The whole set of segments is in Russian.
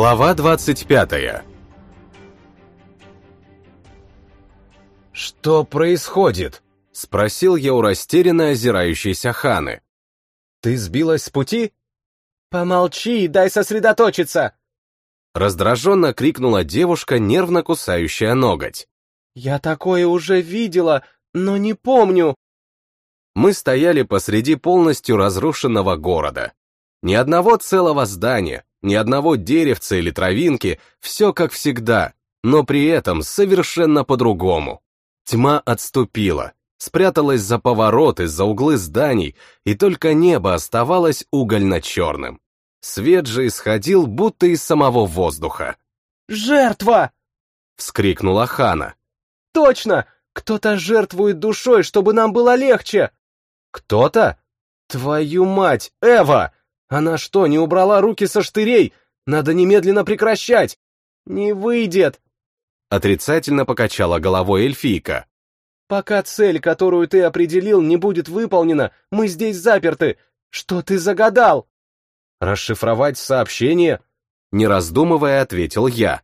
Глава 25 «Что происходит?» — спросил я у растерянно озирающейся Ханы. «Ты сбилась с пути?» «Помолчи и дай сосредоточиться!» Раздраженно крикнула девушка, нервно кусающая ноготь. «Я такое уже видела, но не помню!» Мы стояли посреди полностью разрушенного города. Ни одного целого здания, ни одного деревца или травинки, все как всегда, но при этом совершенно по-другому. Тьма отступила, спряталась за повороты, за углы зданий, и только небо оставалось угольно-черным. Свет же исходил будто из самого воздуха. «Жертва!» — вскрикнула Хана. «Точно! Кто-то жертвует душой, чтобы нам было легче!» «Кто-то? Твою мать, Эва! Она что, не убрала руки со штырей? Надо немедленно прекращать!» «Не выйдет!» Отрицательно покачала головой эльфийка. «Пока цель, которую ты определил, не будет выполнена, мы здесь заперты. Что ты загадал?» «Расшифровать сообщение?» Не раздумывая, ответил я.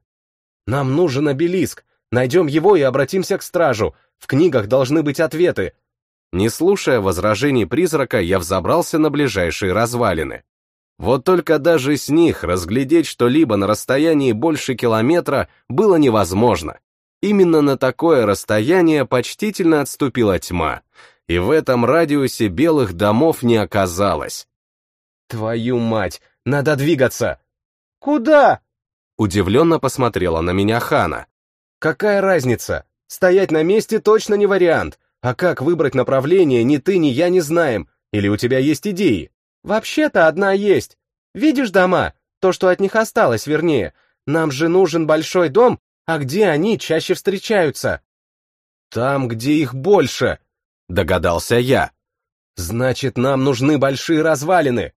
«Нам нужен обелиск. Найдем его и обратимся к стражу. В книгах должны быть ответы». Не слушая возражений призрака, я взобрался на ближайшие развалины. Вот только даже с них разглядеть что-либо на расстоянии больше километра было невозможно. Именно на такое расстояние почтительно отступила тьма, и в этом радиусе белых домов не оказалось. «Твою мать, надо двигаться!» «Куда?» Удивленно посмотрела на меня Хана. «Какая разница? Стоять на месте точно не вариант. А как выбрать направление, ни ты, ни я не знаем. Или у тебя есть идеи?» Вообще-то одна есть. Видишь дома? То, что от них осталось, вернее. Нам же нужен большой дом, а где они чаще встречаются? Там, где их больше, догадался я. Значит, нам нужны большие развалины.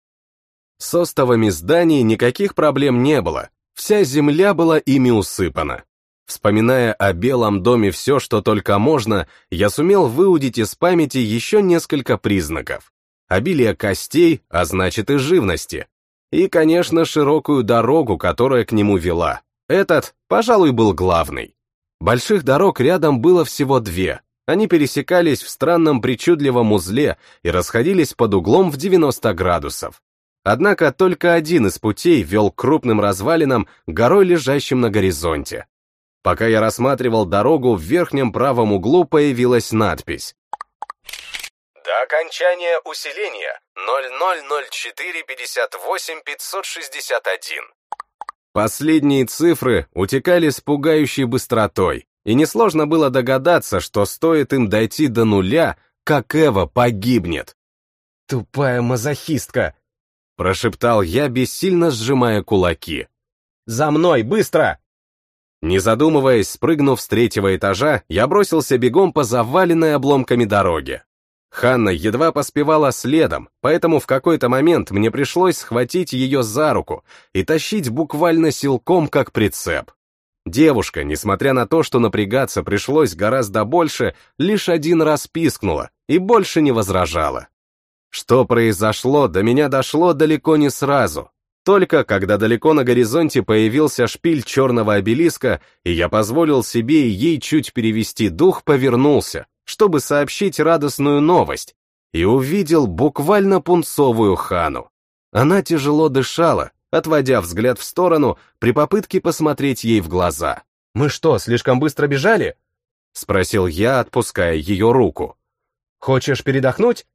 С остовами зданий никаких проблем не было. Вся земля была ими усыпана. Вспоминая о белом доме все, что только можно, я сумел выудить из памяти еще несколько признаков обилие костей, а значит и живности. И, конечно, широкую дорогу, которая к нему вела. Этот, пожалуй, был главный. Больших дорог рядом было всего две. Они пересекались в странном причудливом узле и расходились под углом в 90 градусов. Однако только один из путей вел к крупным развалинам, горой лежащим на горизонте. Пока я рассматривал дорогу, в верхнем правом углу появилась надпись до окончания усиления 000458 Последние цифры утекали с пугающей быстротой, и несложно было догадаться, что стоит им дойти до нуля, как Эва погибнет. «Тупая мазохистка!» — прошептал я, бессильно сжимая кулаки. «За мной, быстро!» Не задумываясь, спрыгнув с третьего этажа, я бросился бегом по заваленной обломками дороге. Ханна едва поспевала следом, поэтому в какой-то момент мне пришлось схватить ее за руку и тащить буквально силком, как прицеп. Девушка, несмотря на то, что напрягаться пришлось гораздо больше, лишь один раз пискнула и больше не возражала. Что произошло, до меня дошло далеко не сразу. Только когда далеко на горизонте появился шпиль черного обелиска, и я позволил себе и ей чуть перевести дух, повернулся, чтобы сообщить радостную новость, и увидел буквально пунцовую хану. Она тяжело дышала, отводя взгляд в сторону при попытке посмотреть ей в глаза. «Мы что, слишком быстро бежали?» — спросил я, отпуская ее руку. «Хочешь передохнуть?»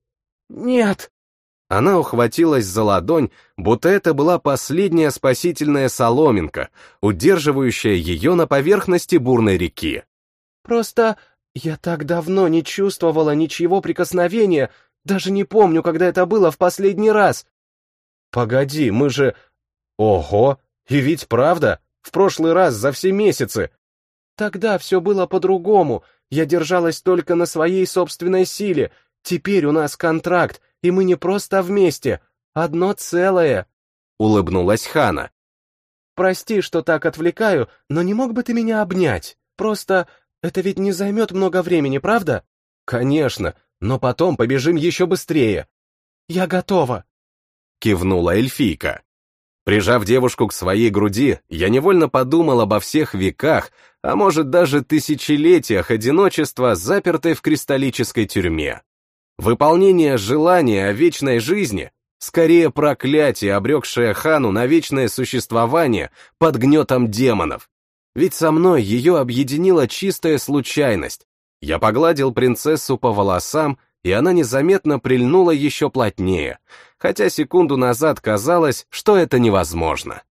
«Нет». Она ухватилась за ладонь, будто это была последняя спасительная соломинка, удерживающая ее на поверхности бурной реки. «Просто я так давно не чувствовала ничего прикосновения, даже не помню, когда это было в последний раз. Погоди, мы же... Ого, и ведь правда, в прошлый раз за все месяцы. Тогда все было по-другому, я держалась только на своей собственной силе. Теперь у нас контракт, и мы не просто вместе, одно целое. Улыбнулась Хана. Прости, что так отвлекаю, но не мог бы ты меня обнять? Просто это ведь не займет много времени, правда? Конечно, но потом побежим еще быстрее. Я готова. Кивнула эльфийка. Прижав девушку к своей груди, я невольно подумал обо всех веках, а может даже тысячелетиях одиночества, запертой в кристаллической тюрьме. Выполнение желания о вечной жизни — скорее проклятие, обрекшее Хану на вечное существование под гнетом демонов. Ведь со мной ее объединила чистая случайность. Я погладил принцессу по волосам, и она незаметно прильнула еще плотнее, хотя секунду назад казалось, что это невозможно.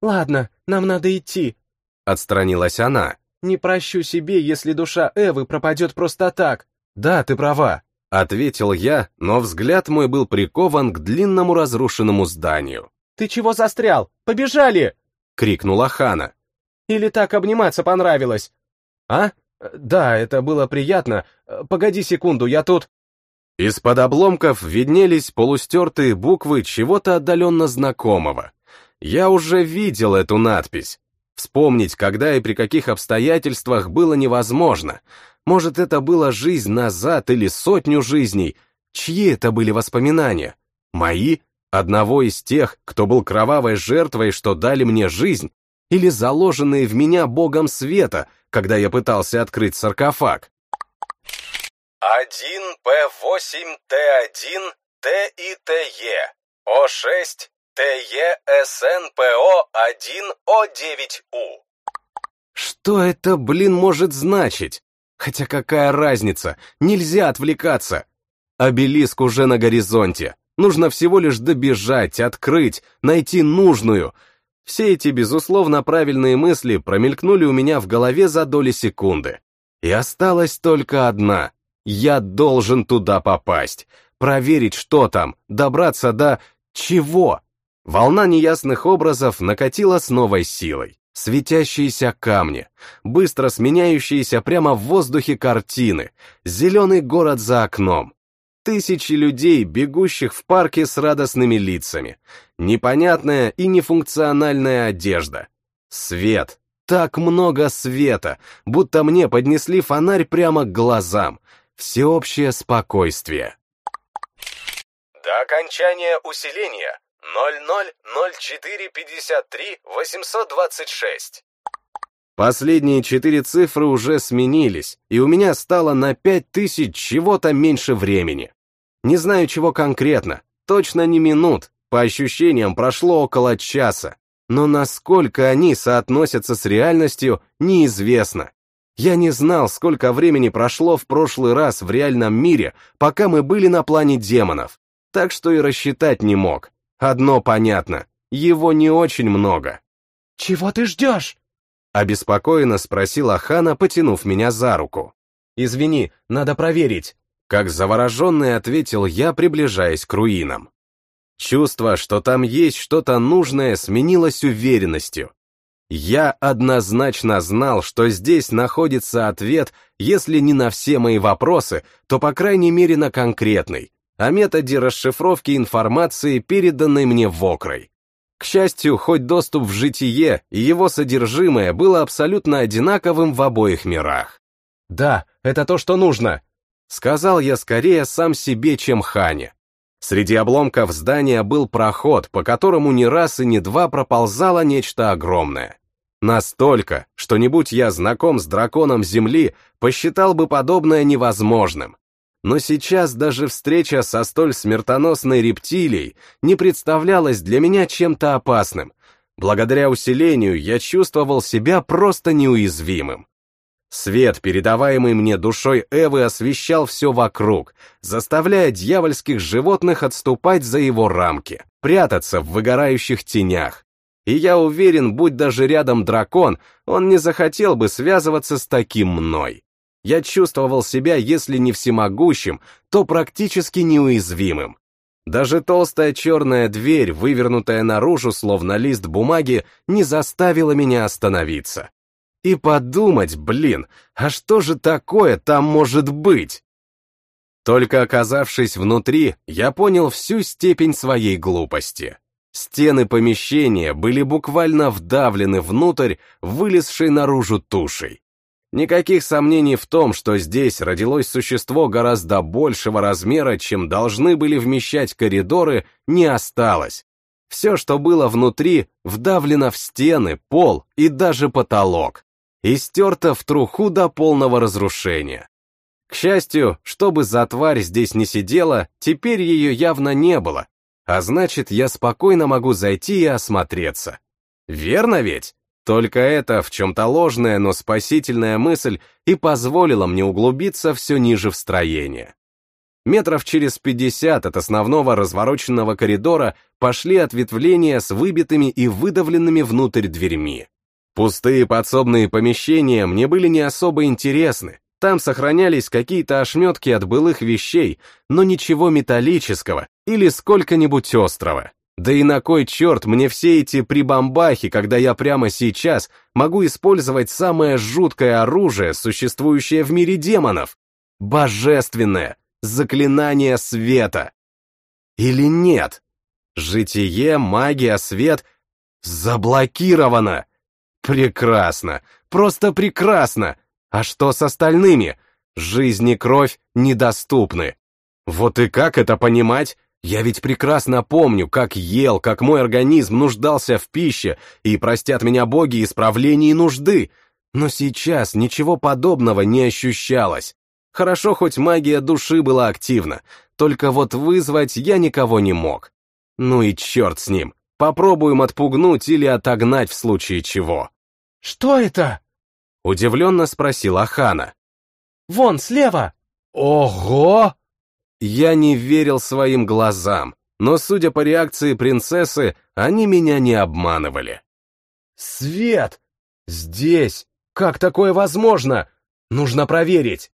«Ладно, нам надо идти», — отстранилась она. «Не прощу себе, если душа Эвы пропадет просто так». «Да, ты права», — ответил я, но взгляд мой был прикован к длинному разрушенному зданию. «Ты чего застрял? Побежали!» — крикнула Хана. «Или так обниматься понравилось?» «А? Да, это было приятно. Погоди секунду, я тут...» Из-под обломков виднелись полустертые буквы чего-то отдаленно знакомого. Я уже видел эту надпись. Вспомнить, когда и при каких обстоятельствах было невозможно. Может, это была жизнь назад или сотню жизней. Чьи это были воспоминания? Мои? Одного из тех, кто был кровавой жертвой, что дали мне жизнь? Или заложенные в меня богом света, когда я пытался открыть саркофаг? 1П8Т1 ТИТЕ О6 ТЕСНПО1О9У. Что это, блин, может значить? Хотя какая разница, нельзя отвлекаться. Обелиск уже на горизонте. Нужно всего лишь добежать, открыть, найти нужную. Все эти, безусловно, правильные мысли промелькнули у меня в голове за доли секунды. И осталась только одна. Я должен туда попасть, проверить, что там, добраться до... чего? Волна неясных образов накатила с новой силой. Светящиеся камни, быстро сменяющиеся прямо в воздухе картины, зеленый город за окном, тысячи людей, бегущих в парке с радостными лицами, непонятная и нефункциональная одежда, свет, так много света, будто мне поднесли фонарь прямо к глазам, всеобщее спокойствие. До окончания усиления. 000453-826. Последние четыре цифры уже сменились, и у меня стало на пять тысяч чего-то меньше времени. Не знаю, чего конкретно, точно не минут, по ощущениям прошло около часа, но насколько они соотносятся с реальностью, неизвестно. Я не знал, сколько времени прошло в прошлый раз в реальном мире, пока мы были на плане демонов, так что и рассчитать не мог. Одно понятно, его не очень много. «Чего ты ждешь?» Обеспокоенно спросила Хана, потянув меня за руку. «Извини, надо проверить», как завороженный ответил я, приближаясь к руинам. Чувство, что там есть что-то нужное, сменилось уверенностью. Я однозначно знал, что здесь находится ответ, если не на все мои вопросы, то по крайней мере на конкретный, о методе расшифровки информации, переданной мне в окрой. К счастью, хоть доступ в житие и его содержимое было абсолютно одинаковым в обоих мирах. «Да, это то, что нужно», — сказал я скорее сам себе, чем Хане. Среди обломков здания был проход, по которому ни раз и ни два проползало нечто огромное. Настолько, что не будь я знаком с драконом Земли, посчитал бы подобное невозможным. Но сейчас даже встреча со столь смертоносной рептилией не представлялась для меня чем-то опасным. Благодаря усилению я чувствовал себя просто неуязвимым. Свет, передаваемый мне душой Эвы, освещал все вокруг, заставляя дьявольских животных отступать за его рамки, прятаться в выгорающих тенях. И я уверен, будь даже рядом дракон, он не захотел бы связываться с таким мной. Я чувствовал себя, если не всемогущим, то практически неуязвимым. Даже толстая черная дверь, вывернутая наружу, словно лист бумаги, не заставила меня остановиться. И подумать, блин, а что же такое там может быть? Только оказавшись внутри, я понял всю степень своей глупости. Стены помещения были буквально вдавлены внутрь, вылезшей наружу тушей. Никаких сомнений в том, что здесь родилось существо гораздо большего размера, чем должны были вмещать коридоры, не осталось. Все, что было внутри, вдавлено в стены, пол и даже потолок, и стерто в труху до полного разрушения. К счастью, чтобы за тварь здесь не сидела, теперь ее явно не было, а значит, я спокойно могу зайти и осмотреться. Верно ведь? Только это в чем-то ложная, но спасительная мысль и позволила мне углубиться все ниже в строение. Метров через пятьдесят от основного развороченного коридора пошли ответвления с выбитыми и выдавленными внутрь дверьми. Пустые подсобные помещения мне были не особо интересны, там сохранялись какие-то ошметки от былых вещей, но ничего металлического или сколько-нибудь острого. Да и на кой черт мне все эти прибамбахи, когда я прямо сейчас могу использовать самое жуткое оружие, существующее в мире демонов? Божественное, заклинание света. Или нет? Житие, магия, свет заблокировано. Прекрасно, просто прекрасно. А что с остальными? Жизнь и кровь недоступны. Вот и как это понимать? Я ведь прекрасно помню, как ел, как мой организм нуждался в пище, и простят меня боги исправлений нужды. Но сейчас ничего подобного не ощущалось. Хорошо, хоть магия души была активна, только вот вызвать я никого не мог. Ну и черт с ним, попробуем отпугнуть или отогнать в случае чего. «Что это?» Удивленно спросила Хана. «Вон, слева!» «Ого!» Я не верил своим глазам, но, судя по реакции принцессы, они меня не обманывали. «Свет! Здесь! Как такое возможно? Нужно проверить!»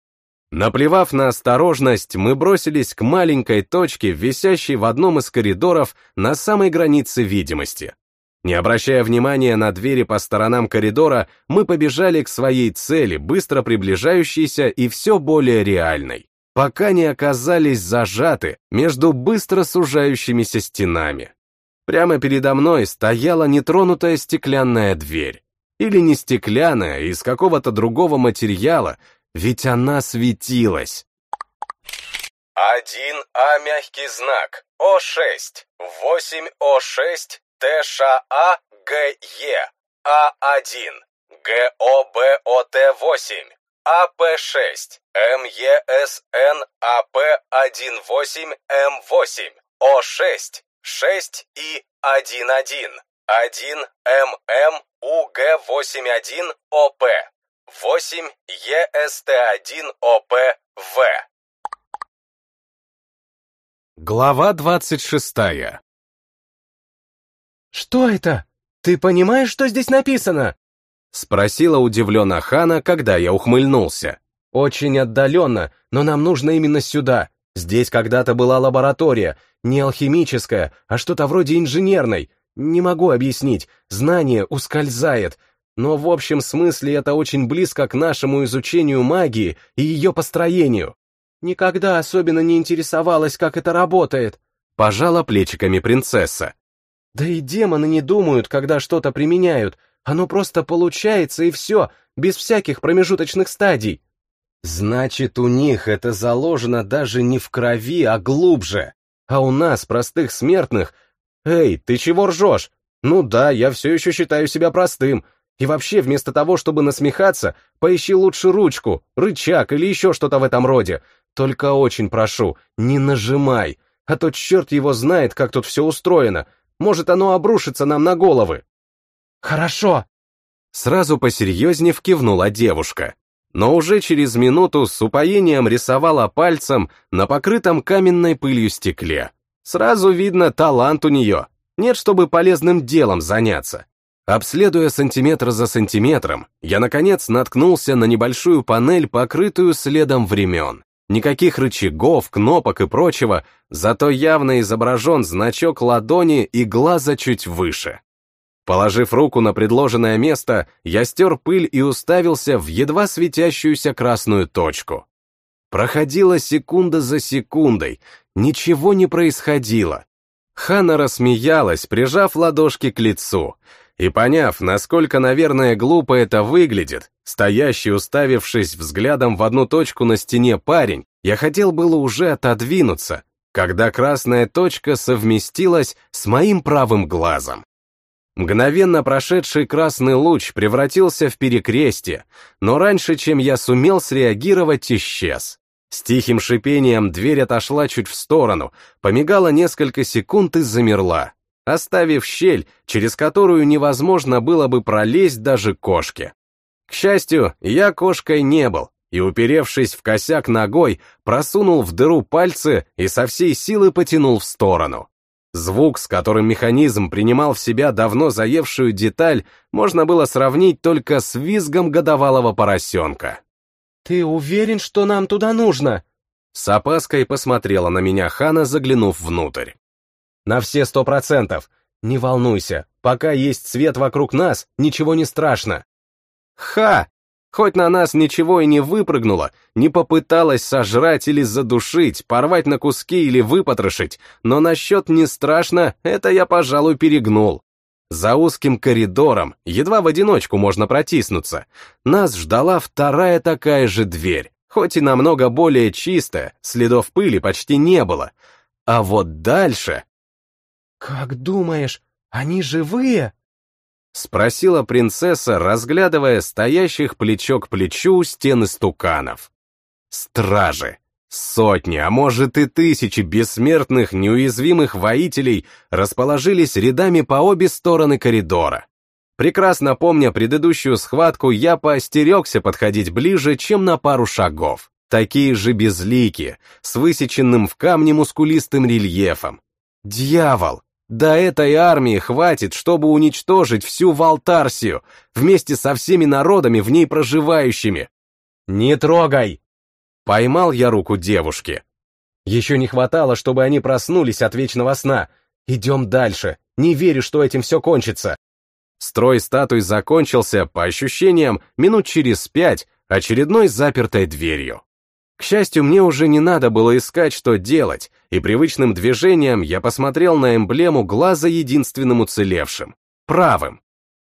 Наплевав на осторожность, мы бросились к маленькой точке, висящей в одном из коридоров на самой границе видимости. Не обращая внимания на двери по сторонам коридора, мы побежали к своей цели, быстро приближающейся и все более реальной, пока не оказались зажаты между быстро сужающимися стенами. Прямо передо мной стояла нетронутая стеклянная дверь. Или не стеклянная, а из какого-то другого материала, ведь она светилась. 1А мягкий знак, О6, 8О6, ТШАГЕ, А1, ГОБОТ8, АП6, МЕСН АП18М8, О6, 6 и 11, 1 ММ УГ81 ОП, 8 ЕСТ1 ОП В. Глава двадцать шестая. «Что это? Ты понимаешь, что здесь написано?» Спросила удивленно Хана, когда я ухмыльнулся. «Очень отдаленно, но нам нужно именно сюда. Здесь когда-то была лаборатория, не алхимическая, а что-то вроде инженерной. Не могу объяснить, знание ускользает, но в общем смысле это очень близко к нашему изучению магии и ее построению. Никогда особенно не интересовалась, как это работает. Пожала плечиками принцесса. Да и демоны не думают, когда что-то применяют. Оно просто получается и все, без всяких промежуточных стадий. Значит, у них это заложено даже не в крови, а глубже. А у нас, простых смертных... Эй, ты чего ржешь? Ну да, я все еще считаю себя простым. И вообще, вместо того, чтобы насмехаться, поищи лучше ручку, рычаг или еще что-то в этом роде. Только очень прошу, не нажимай, а то черт его знает, как тут все устроено. Может, оно обрушится нам на головы. Хорошо. Сразу посерьезнее кивнула девушка. Но уже через минуту с упоением рисовала пальцем на покрытом каменной пылью стекле. Сразу видно талант у нее. Нет, чтобы полезным делом заняться. Обследуя сантиметр за сантиметром, я, наконец, наткнулся на небольшую панель, покрытую следом времен. Никаких рычагов, кнопок и прочего, зато явно изображен значок ладони и глаза чуть выше. Положив руку на предложенное место, я стер пыль и уставился в едва светящуюся красную точку. Проходила секунда за секундой, ничего не происходило. Хана рассмеялась, прижав ладошки к лицу, и поняв, насколько, наверное, глупо это выглядит, стоящий, уставившись взглядом в одну точку на стене парень, я хотел было уже отодвинуться, когда красная точка совместилась с моим правым глазом. Мгновенно прошедший красный луч превратился в перекрестие, но раньше, чем я сумел среагировать, исчез. С тихим шипением дверь отошла чуть в сторону, помигала несколько секунд и замерла, оставив щель, через которую невозможно было бы пролезть даже кошке. К счастью, я кошкой не был, и, уперевшись в косяк ногой, просунул в дыру пальцы и со всей силы потянул в сторону. Звук, с которым механизм принимал в себя давно заевшую деталь, можно было сравнить только с визгом годовалого поросенка. «Ты уверен, что нам туда нужно?» С опаской посмотрела на меня Хана, заглянув внутрь. «На все сто процентов. Не волнуйся, пока есть свет вокруг нас, ничего не страшно». «Ха! Хоть на нас ничего и не выпрыгнуло, не попыталась сожрать или задушить, порвать на куски или выпотрошить, но насчет не страшно, это я, пожалуй, перегнул. За узким коридором, едва в одиночку можно протиснуться, нас ждала вторая такая же дверь, хоть и намного более чистая, следов пыли почти не было. А вот дальше... «Как думаешь, они живые?» — спросила принцесса, разглядывая стоящих плечо к плечу стены стуканов. «Стражи! Сотни, а может и тысячи бессмертных, неуязвимых воителей расположились рядами по обе стороны коридора. Прекрасно помня предыдущую схватку, я поостерегся подходить ближе, чем на пару шагов. Такие же безликие, с высеченным в камне мускулистым рельефом. Дьявол! Да этой армии хватит, чтобы уничтожить всю Валтарсию, вместе со всеми народами в ней проживающими. «Не трогай!» Поймал я руку девушки. Еще не хватало, чтобы они проснулись от вечного сна. Идем дальше. Не верю, что этим все кончится. Строй статуй закончился, по ощущениям, минут через пять, очередной запертой дверью. К счастью, мне уже не надо было искать, что делать, и привычным движением я посмотрел на эмблему глаза единственным уцелевшим, правым.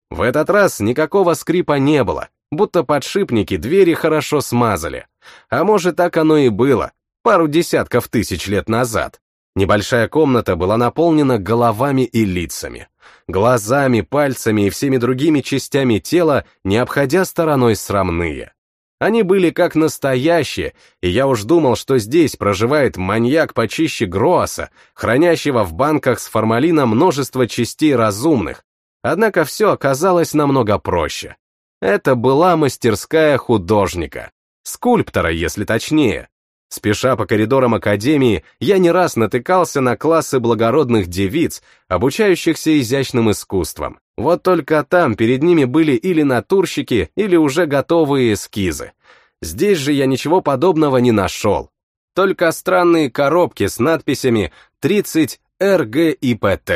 В этот раз никакого скрипа не было, будто подшипники двери хорошо смазали. А может, так оно и было, пару десятков тысяч лет назад. Небольшая комната была наполнена головами и лицами. Глазами, пальцами и всеми другими частями тела, не обходя стороной срамные. Они были как настоящие, и я уж думал, что здесь проживает маньяк почище Гроаса, хранящего в банках с формалином множество частей разумных. Однако все оказалось намного проще. Это была мастерская художника, скульптора, если точнее. Спеша по коридорам академии, я не раз натыкался на классы благородных девиц, обучающихся изящным искусствам. Вот только там перед ними были или натурщики, или уже готовые эскизы. Здесь же я ничего подобного не нашел. Только странные коробки с надписями 30 РГИПТ.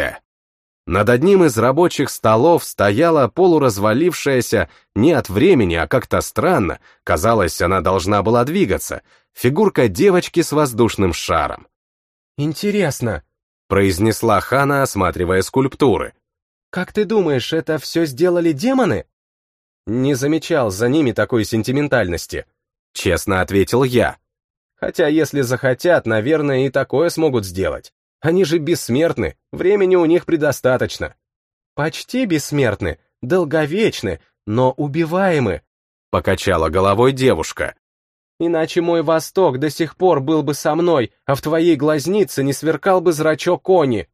Над одним из рабочих столов стояла полуразвалившаяся, не от времени, а как-то странно, казалось, она должна была двигаться, фигурка девочки с воздушным шаром. «Интересно», — произнесла Хана, осматривая скульптуры. «Как ты думаешь, это все сделали демоны?» Не замечал за ними такой сентиментальности, честно ответил я. Хотя, если захотят, наверное, и такое смогут сделать. Они же бессмертны, времени у них предостаточно. Почти бессмертны, долговечны, но убиваемы, покачала головой девушка. Иначе мой Восток до сих пор был бы со мной, а в твоей глазнице не сверкал бы зрачок кони.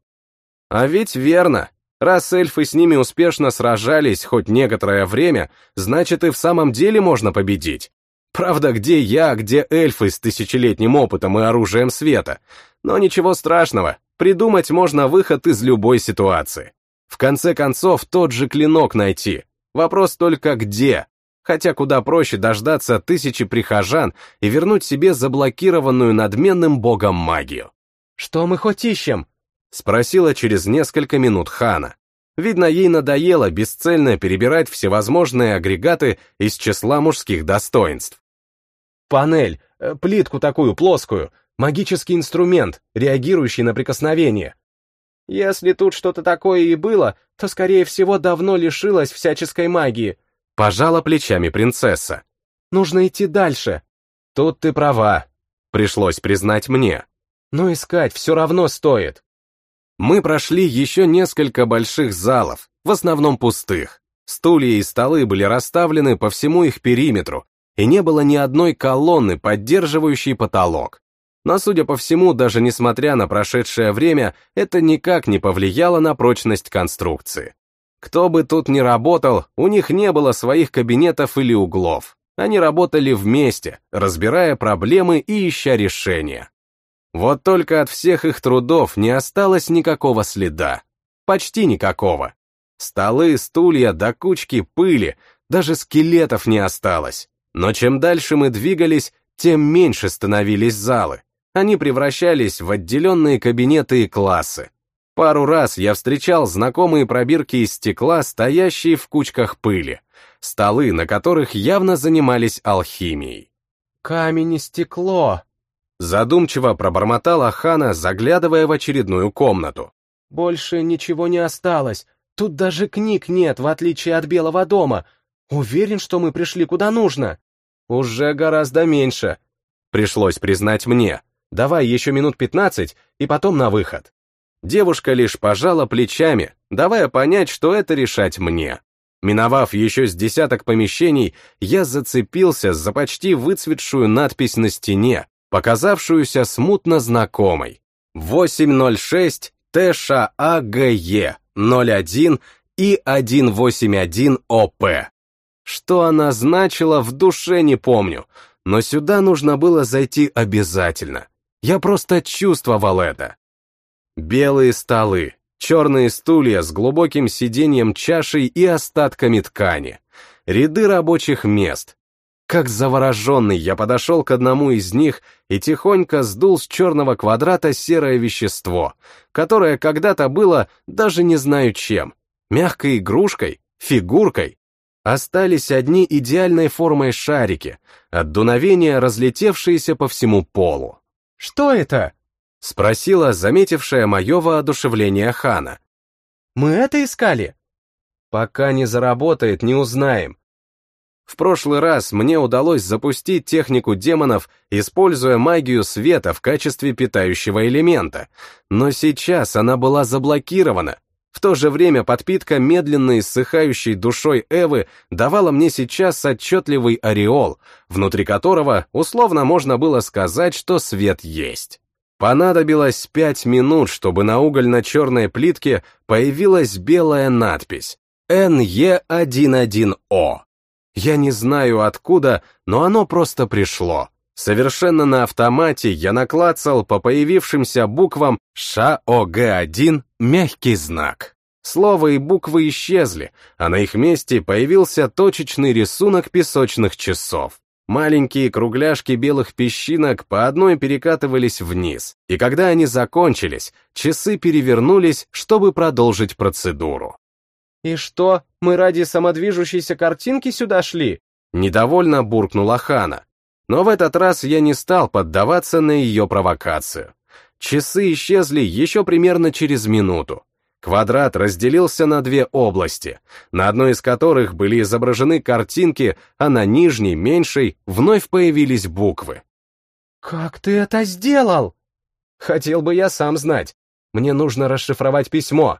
А ведь верно. Раз эльфы с ними успешно сражались хоть некоторое время, значит и в самом деле можно победить. Правда, где я, где эльфы с тысячелетним опытом и оружием света? Но ничего страшного, придумать можно выход из любой ситуации. В конце концов, тот же клинок найти. Вопрос только где. Хотя куда проще дождаться тысячи прихожан и вернуть себе заблокированную надменным богом магию. «Что мы хоть ищем?» — спросила через несколько минут Хана. Видно, ей надоело бесцельно перебирать всевозможные агрегаты из числа мужских достоинств. Панель, э, плитку такую плоскую, магический инструмент, реагирующий на прикосновение. Если тут что-то такое и было, то, скорее всего, давно лишилась всяческой магии. Пожала плечами принцесса. Нужно идти дальше. Тут ты права. Пришлось признать мне. но искать все равно стоит. Мы прошли еще несколько больших залов, в основном пустых. Стулья и столы были расставлены по всему их периметру, и не было ни одной колонны, поддерживающей потолок. Но, судя по всему, даже несмотря на прошедшее время, это никак не повлияло на прочность конструкции. Кто бы тут ни работал, у них не было своих кабинетов или углов. Они работали вместе, разбирая проблемы и ища решения. Вот только от всех их трудов не осталось никакого следа. Почти никакого. Столы, стулья до кучки пыли, даже скелетов не осталось. Но чем дальше мы двигались, тем меньше становились залы. Они превращались в отделенные кабинеты и классы. Пару раз я встречал знакомые пробирки из стекла, стоящие в кучках пыли, столы, на которых явно занимались алхимией. «Камень и стекло», — задумчиво пробормотала Хана, заглядывая в очередную комнату. «Больше ничего не осталось. Тут даже книг нет, в отличие от Белого дома. Уверен, что мы пришли куда нужно». «Уже гораздо меньше», — пришлось признать мне. «Давай еще минут пятнадцать, и потом на выход». Девушка лишь пожала плечами, давая понять, что это решать мне. Миновав еще с десяток помещений, я зацепился за почти выцветшую надпись на стене, показавшуюся смутно знакомой. 806 ТШАГЕ 01 и 181 ОП. Что она значила, в душе не помню, но сюда нужно было зайти обязательно. Я просто чувствовал это. Белые столы, черные стулья с глубоким сиденьем чашей и остатками ткани, ряды рабочих мест. Как завороженный я подошел к одному из них и тихонько сдул с черного квадрата серое вещество, которое когда-то было даже не знаю чем, мягкой игрушкой, фигуркой. Остались одни идеальной формой шарики, от дуновения разлетевшиеся по всему полу. «Что это?» — спросила заметившая мое воодушевление Хана. «Мы это искали?» «Пока не заработает, не узнаем. В прошлый раз мне удалось запустить технику демонов, используя магию света в качестве питающего элемента, но сейчас она была заблокирована. В то же время подпитка медленно иссыхающей душой Эвы давала мне сейчас отчетливый ореол, внутри которого условно можно было сказать, что свет есть. Понадобилось пять минут, чтобы на угольно-черной плитке появилась белая надпись «НЕ11О». Я не знаю откуда, но оно просто пришло. Совершенно на автомате я наклацал по появившимся буквам ШОГ1 мягкий знак. Слово и буквы исчезли, а на их месте появился точечный рисунок песочных часов. Маленькие кругляшки белых песчинок по одной перекатывались вниз, и когда они закончились, часы перевернулись, чтобы продолжить процедуру. «И что, мы ради самодвижущейся картинки сюда шли?» Недовольно буркнула Хана. Но в этот раз я не стал поддаваться на ее провокацию. Часы исчезли еще примерно через минуту. Квадрат разделился на две области, на одной из которых были изображены картинки, а на нижней, меньшей, вновь появились буквы. «Как ты это сделал?» «Хотел бы я сам знать. Мне нужно расшифровать письмо».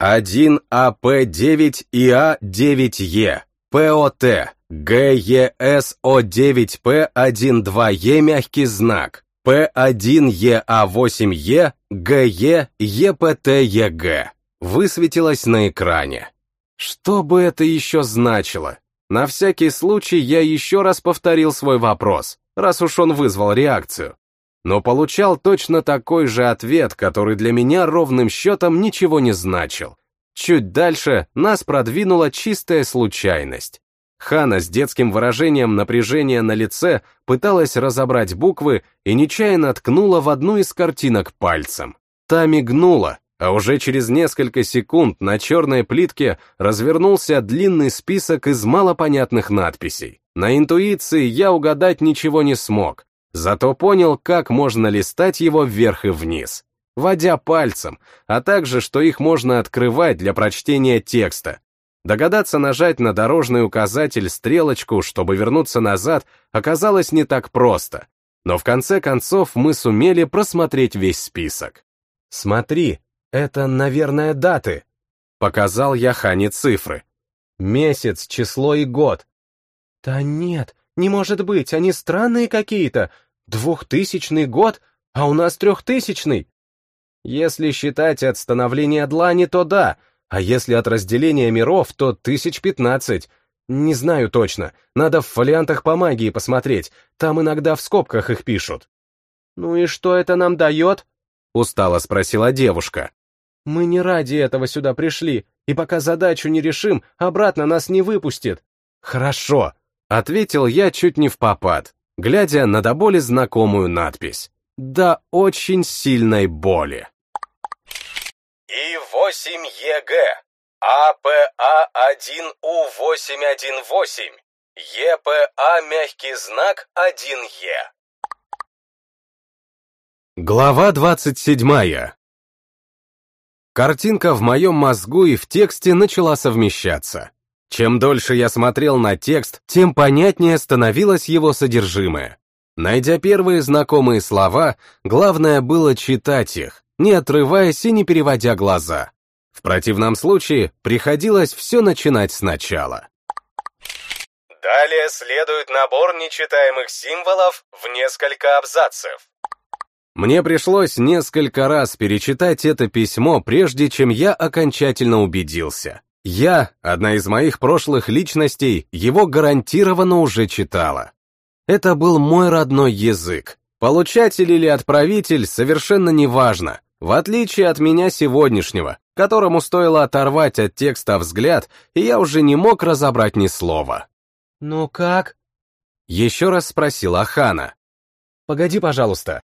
1АП9ИА9Е, ПОТ, ГЕСО9П12Е мягкий знак, П1ЕА8Е, ГЕ, ЕПТЕГ высветилось на экране. Что бы это еще значило? На всякий случай я еще раз повторил свой вопрос, раз уж он вызвал реакцию. Но получал точно такой же ответ, который для меня ровным счетом ничего не значил. Чуть дальше нас продвинула чистая случайность. Хана с детским выражением напряжения на лице пыталась разобрать буквы и нечаянно ткнула в одну из картинок пальцем. Та мигнула, а уже через несколько секунд на черной плитке развернулся длинный список из малопонятных надписей. На интуиции я угадать ничего не смог, зато понял, как можно листать его вверх и вниз, водя пальцем, а также, что их можно открывать для прочтения текста, Догадаться нажать на дорожный указатель стрелочку, чтобы вернуться назад, оказалось не так просто. Но в конце концов мы сумели просмотреть весь список. «Смотри, это, наверное, даты», — показал я Хане цифры. «Месяц, число и год». «Да нет, не может быть, они странные какие-то. Двухтысячный год, а у нас трехтысячный». Если считать от становления длани, то да, а если от разделения миров, то тысяч пятнадцать. Не знаю точно, надо в фолиантах по магии посмотреть, там иногда в скобках их пишут. «Ну и что это нам дает?» — устало спросила девушка. «Мы не ради этого сюда пришли, и пока задачу не решим, обратно нас не выпустит». «Хорошо», — ответил я чуть не в попад, глядя на до боли знакомую надпись. «До очень сильной боли». И8ЕГ, АПА1У818, ЕПА мягкий знак 1Е. Глава 27. Картинка в моем мозгу и в тексте начала совмещаться. Чем дольше я смотрел на текст, тем понятнее становилось его содержимое. Найдя первые знакомые слова, главное было читать их, не отрываясь и не переводя глаза. В противном случае приходилось все начинать сначала. Далее следует набор нечитаемых символов в несколько абзацев. Мне пришлось несколько раз перечитать это письмо, прежде чем я окончательно убедился. Я, одна из моих прошлых личностей, его гарантированно уже читала. Это был мой родной язык. Получатель или отправитель совершенно неважно, в отличие от меня сегодняшнего, которому стоило оторвать от текста взгляд, и я уже не мог разобрать ни слова. «Ну как?» Еще раз спросила Хана. «Погоди, пожалуйста»,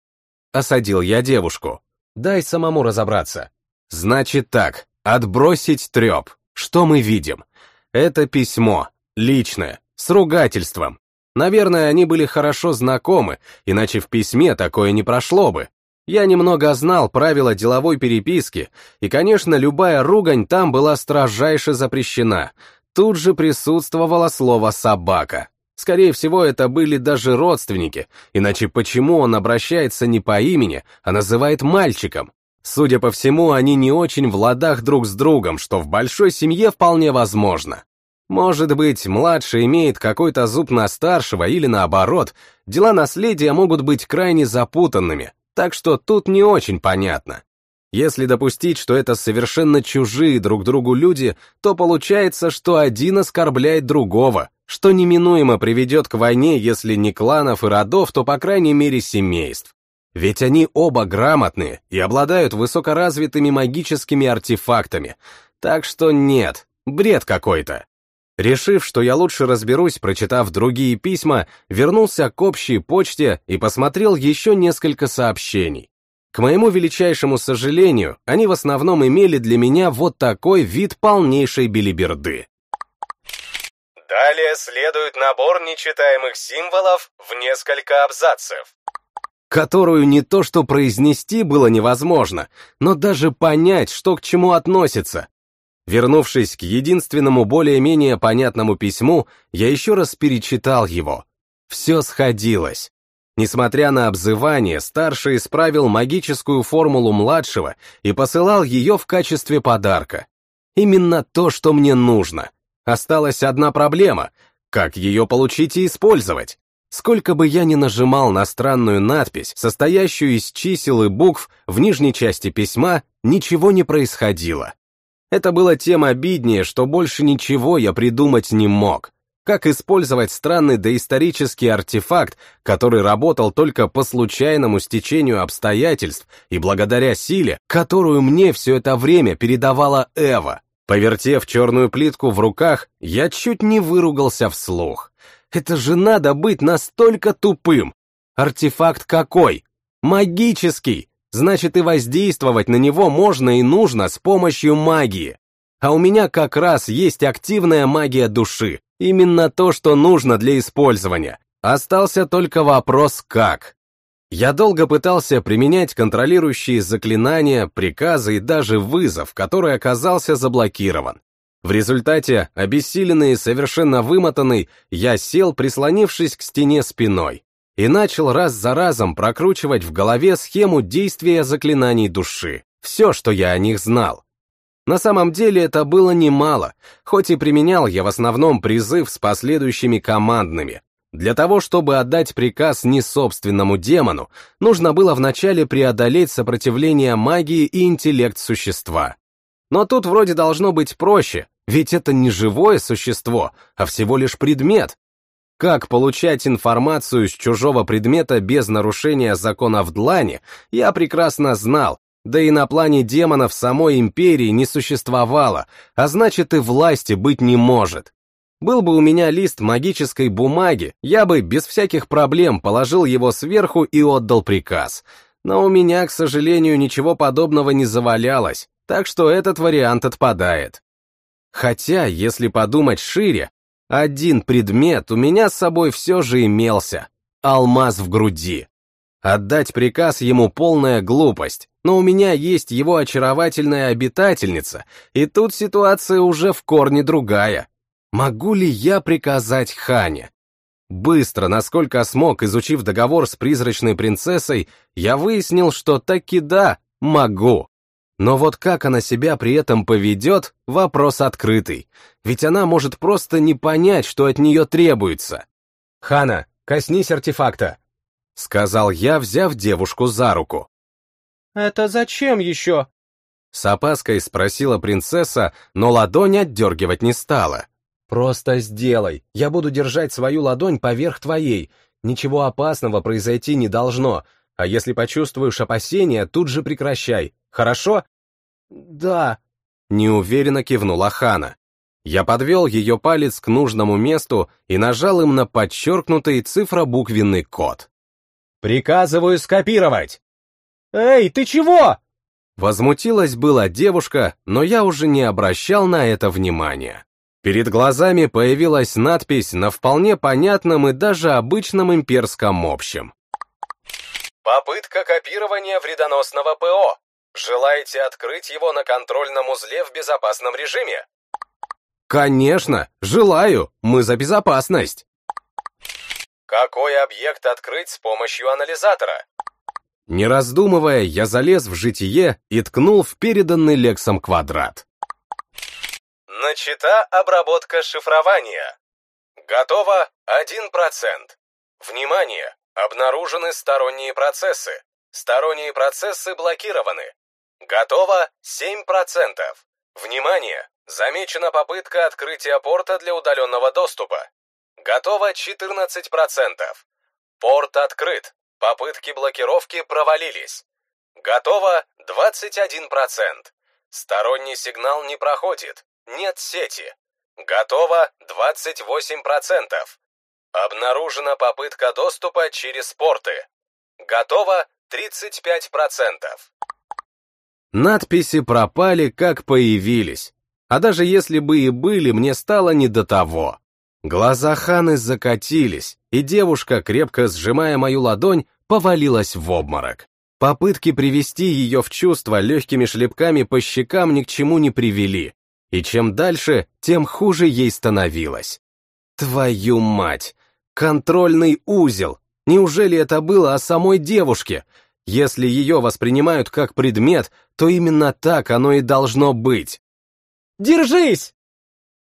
Осадил я девушку. Дай самому разобраться. Значит так, отбросить треп. Что мы видим? Это письмо, личное, с ругательством. Наверное, они были хорошо знакомы, иначе в письме такое не прошло бы. Я немного знал правила деловой переписки, и, конечно, любая ругань там была строжайше запрещена. Тут же присутствовало слово «собака». Скорее всего, это были даже родственники, иначе почему он обращается не по имени, а называет мальчиком? Судя по всему, они не очень в ладах друг с другом, что в большой семье вполне возможно. Может быть, младший имеет какой-то зуб на старшего или наоборот, дела наследия могут быть крайне запутанными, так что тут не очень понятно. Если допустить, что это совершенно чужие друг другу люди, то получается, что один оскорбляет другого, что неминуемо приведет к войне, если не кланов и родов, то, по крайней мере, семейств. Ведь они оба грамотные и обладают высокоразвитыми магическими артефактами, так что нет, бред какой-то. Решив, что я лучше разберусь, прочитав другие письма, вернулся к общей почте и посмотрел еще несколько сообщений. К моему величайшему сожалению, они в основном имели для меня вот такой вид полнейшей белиберды. Далее следует набор нечитаемых символов в несколько абзацев. Которую не то что произнести было невозможно, но даже понять, что к чему относится. Вернувшись к единственному более-менее понятному письму, я еще раз перечитал его. Все сходилось. Несмотря на обзывание, старший исправил магическую формулу младшего и посылал ее в качестве подарка. Именно то, что мне нужно — Осталась одна проблема — как ее получить и использовать? Сколько бы я ни нажимал на странную надпись, состоящую из чисел и букв, в нижней части письма ничего не происходило. Это было тем обиднее, что больше ничего я придумать не мог. Как использовать странный доисторический артефакт, который работал только по случайному стечению обстоятельств и благодаря силе, которую мне все это время передавала Эва. Повертев черную плитку в руках, я чуть не выругался вслух. Это же надо быть настолько тупым! Артефакт какой? Магический! Значит, и воздействовать на него можно и нужно с помощью магии. А у меня как раз есть активная магия души. Именно то, что нужно для использования. Остался только вопрос «как?». Я долго пытался применять контролирующие заклинания, приказы и даже вызов, который оказался заблокирован. В результате, обессиленный и совершенно вымотанный, я сел, прислонившись к стене спиной. и начал раз за разом прокручивать в голове схему действия заклинаний души, все, что я о них знал. На самом деле это было немало, хоть и применял я в основном призыв с последующими командными. Для того, чтобы отдать приказ не собственному демону, нужно было вначале преодолеть сопротивление магии и интеллект существа. Но тут вроде должно быть проще, ведь это не живое существо, а всего лишь предмет, как получать информацию с чужого предмета без нарушения закона в длани, я прекрасно знал, да и на плане демонов самой империи не существовало, а значит и власти быть не может. Был бы у меня лист магической бумаги, я бы без всяких проблем положил его сверху и отдал приказ. Но у меня, к сожалению, ничего подобного не завалялось, так что этот вариант отпадает. Хотя, если подумать шире, один предмет у меня с собой все же имелся — алмаз в груди. Отдать приказ ему полная глупость, но у меня есть его очаровательная обитательница, и тут ситуация уже в корне другая. Могу ли я приказать Хане? Быстро, насколько смог, изучив договор с призрачной принцессой, я выяснил, что таки да, могу. Но вот как она себя при этом поведет, вопрос открытый. Ведь она может просто не понять, что от нее требуется. «Хана, коснись артефакта», — сказал я, взяв девушку за руку. «Это зачем еще?» С опаской спросила принцесса, но ладонь отдергивать не стала. «Просто сделай. Я буду держать свою ладонь поверх твоей. Ничего опасного произойти не должно. А если почувствуешь опасения, тут же прекращай. Хорошо? Да. Неуверенно кивнула Хана. Я подвел ее палец к нужному месту и нажал им на подчеркнутый цифробуквенный код. «Приказываю скопировать!» «Эй, ты чего?» Возмутилась была девушка, но я уже не обращал на это внимания. Перед глазами появилась надпись на вполне понятном и даже обычном имперском общем. Попытка копирования вредоносного ПО. Желаете открыть его на контрольном узле в безопасном режиме? Конечно, желаю, мы за безопасность. Какой объект открыть с помощью анализатора? Не раздумывая, я залез в житие и ткнул в переданный Лексом квадрат. Начата обработка шифрования. Готово 1%. Внимание! Обнаружены сторонние процессы. Сторонние процессы блокированы. Готово 7%. Внимание! Замечена попытка открытия порта для удаленного доступа. Готово 14%. Порт открыт. Попытки блокировки провалились. Готово 21%. Сторонний сигнал не проходит. Нет сети. Готово 28%. Обнаружена попытка доступа через порты. Готово 35%. Надписи пропали, как появились. А даже если бы и были, мне стало не до того. Глаза Ханы закатились, и девушка, крепко сжимая мою ладонь, повалилась в обморок. Попытки привести ее в чувство легкими шлепками по щекам ни к чему не привели, и чем дальше, тем хуже ей становилось. Твою мать! Контрольный узел! Неужели это было о самой девушке? Если ее воспринимают как предмет, то именно так оно и должно быть. «Держись!»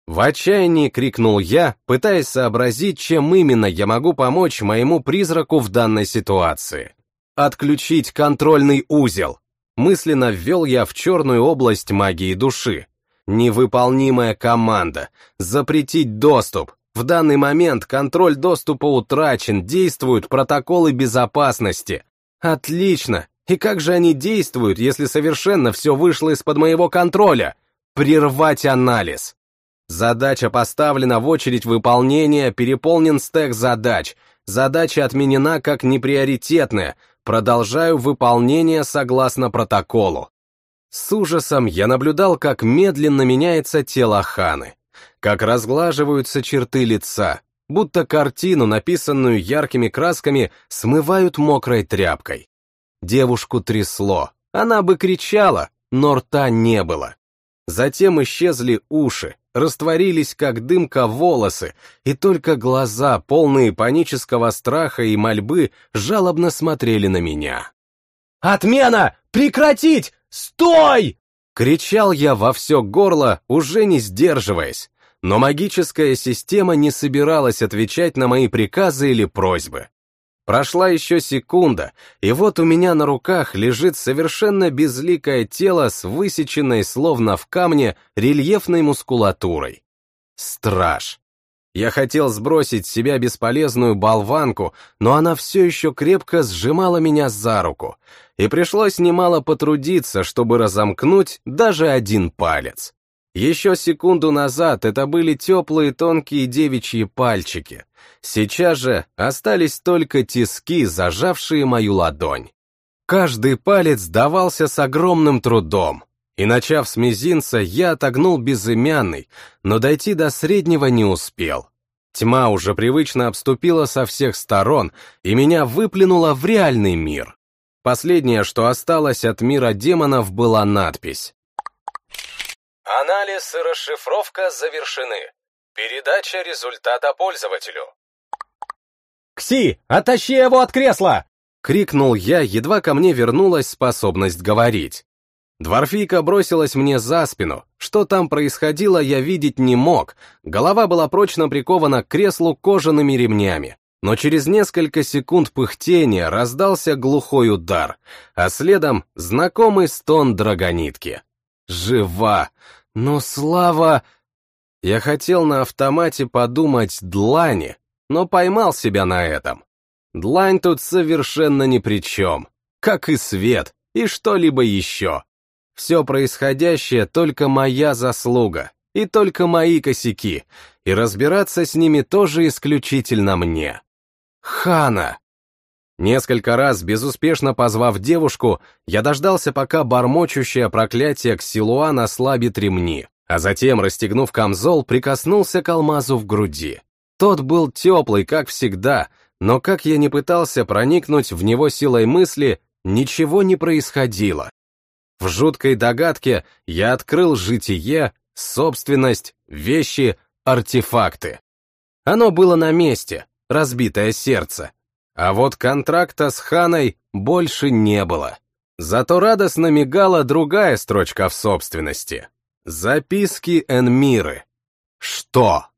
В отчаянии крикнул я, пытаясь сообразить, чем именно я могу помочь моему призраку в данной ситуации. Отключить контрольный узел. Мысленно ввел я в черную область магии души. Невыполнимая команда. Запретить доступ. В данный момент контроль доступа утрачен, действуют протоколы безопасности. Отлично. И как же они действуют, если совершенно все вышло из-под моего контроля? Прервать анализ. Задача поставлена в очередь выполнения, переполнен стек задач. Задача отменена как неприоритетная. Продолжаю выполнение согласно протоколу. С ужасом я наблюдал, как медленно меняется тело Ханы, как разглаживаются черты лица, будто картину, написанную яркими красками, смывают мокрой тряпкой. Девушку трясло, она бы кричала, но рта не было. Затем исчезли уши, растворились как дымка волосы, и только глаза, полные панического страха и мольбы, жалобно смотрели на меня. «Отмена! Прекратить! Стой!» Кричал я во все горло, уже не сдерживаясь, но магическая система не собиралась отвечать на мои приказы или просьбы. Прошла еще секунда, и вот у меня на руках лежит совершенно безликое тело с высеченной, словно в камне, рельефной мускулатурой. Страж. Я хотел сбросить с себя бесполезную болванку, но она все еще крепко сжимала меня за руку, и пришлось немало потрудиться, чтобы разомкнуть даже один палец. Еще секунду назад это были теплые тонкие девичьи пальчики. Сейчас же остались только тиски, зажавшие мою ладонь. Каждый палец давался с огромным трудом, и, начав с мизинца, я отогнул безымянный, но дойти до среднего не успел. Тьма уже привычно обступила со всех сторон, и меня выплюнула в реальный мир. Последнее, что осталось от мира демонов, была надпись Анализ и расшифровка завершены. Передача результата пользователю. «Кси, оттащи его от кресла!» — крикнул я, едва ко мне вернулась способность говорить. Дворфийка бросилась мне за спину. Что там происходило, я видеть не мог. Голова была прочно прикована к креслу кожаными ремнями. Но через несколько секунд пыхтения раздался глухой удар, а следом знакомый стон драгонитки. Жива! Но слава... Я хотел на автомате подумать «длани», но поймал себя на этом. Длань тут совершенно ни при чем, как и свет, и что-либо еще. Все происходящее только моя заслуга, и только мои косяки, и разбираться с ними тоже исключительно мне. Хана! Несколько раз, безуспешно позвав девушку, я дождался, пока бормочущее проклятие Ксилуан ослабит ремни, а затем, расстегнув камзол, прикоснулся к алмазу в груди. Тот был теплый, как всегда, но как я не пытался проникнуть в него силой мысли, ничего не происходило. В жуткой догадке я открыл житие, собственность, вещи, артефакты. Оно было на месте, разбитое сердце, а вот контракта с Ханой больше не было. Зато радостно мигала другая строчка в собственности. Записки Энмиры. Что?